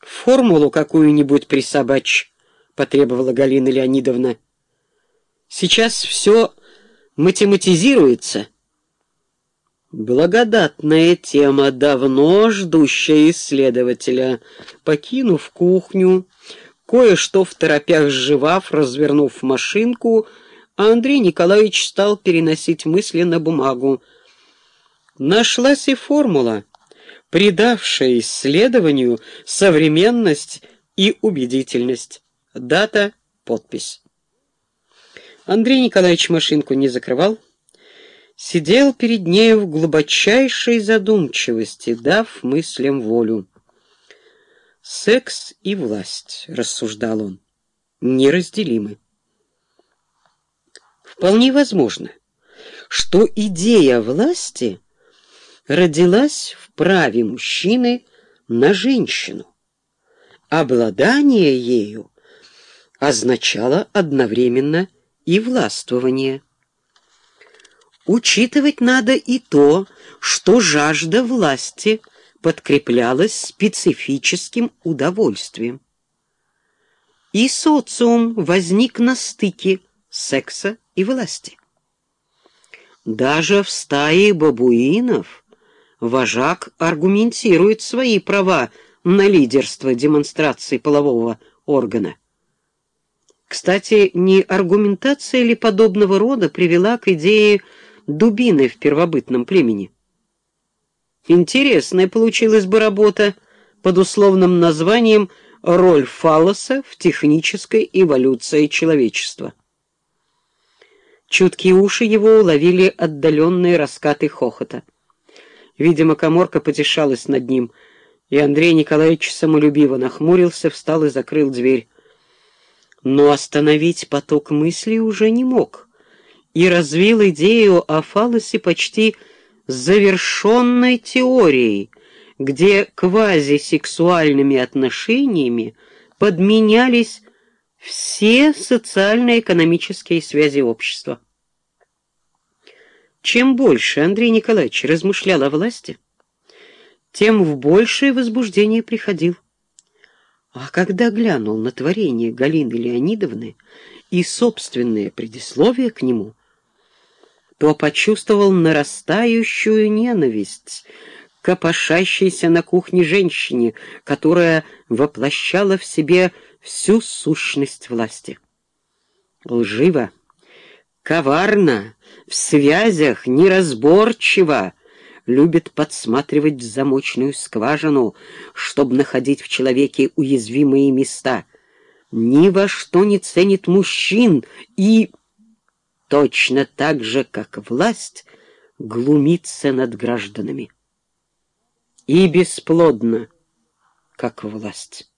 «Формулу какую-нибудь присобачь», — потребовала Галина Леонидовна. «Сейчас все математизируется». Благодатная тема, давно ждущая исследователя. Покинув кухню, кое-что в торопях сживав, развернув машинку, Андрей Николаевич стал переносить мысли на бумагу. Нашлась и формула, придавшая исследованию современность и убедительность. Дата, подпись. Андрей Николаевич машинку не закрывал, сидел перед нею в глубочайшей задумчивости, дав мыслям волю. «Секс и власть», — рассуждал он, — «неразделимы». Вполне возможно, что идея власти родилась в праве мужчины на женщину. Обладание ею означало одновременно и властвование. Учитывать надо и то, что жажда власти подкреплялась специфическим удовольствием. И социум возник на стыке секса и власти. Даже в стае бабуинов вожак аргументирует свои права на лидерство демонстрации полового органа. Кстати, не аргументация ли подобного рода привела к идее дубины в первобытном племени. Интересная получилась бы работа под условным названием «Роль фалоса в технической эволюции человечества». Чуткие уши его уловили отдаленные раскаты хохота. Видимо, коморка потешалась над ним, и Андрей Николаевич самолюбиво нахмурился, встал и закрыл дверь. Но остановить поток мыслей уже не мог и развил идею о фалосе почти завершенной теорией, где квазисексуальными отношениями подменялись все социально-экономические связи общества. Чем больше Андрей Николаевич размышлял о власти, тем в большее возбуждение приходил. А когда глянул на творение Галины Леонидовны и собственное предисловие к нему, то почувствовал нарастающую ненависть к копошащейся на кухне женщине, которая воплощала в себе всю сущность власти. Лживо, коварно, в связях неразборчиво, любит подсматривать в замочную скважину, чтобы находить в человеке уязвимые места, ни во что не ценит мужчин и точно так же, как власть глумится над гражданами. И бесплодно, как власть.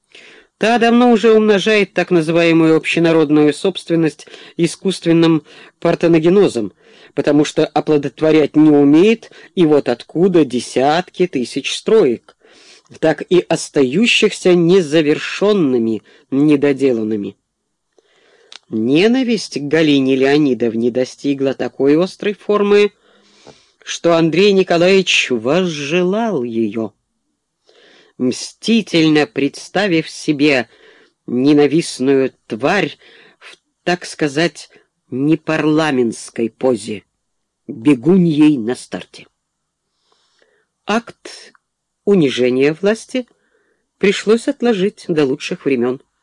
Та давно уже умножает так называемую общенародную собственность искусственным партеногенозом, потому что оплодотворять не умеет, и вот откуда десятки тысяч строек, так и остающихся незавершенными, недоделанными. Ненависть к Галине Леонидовне достигла такой острой формы, что Андрей Николаевич возжелал ее. Мстительно представив себе ненавистную тварь в, так сказать, непарламентской позе, бегуньей на старте. Акт унижения власти пришлось отложить до лучших времен.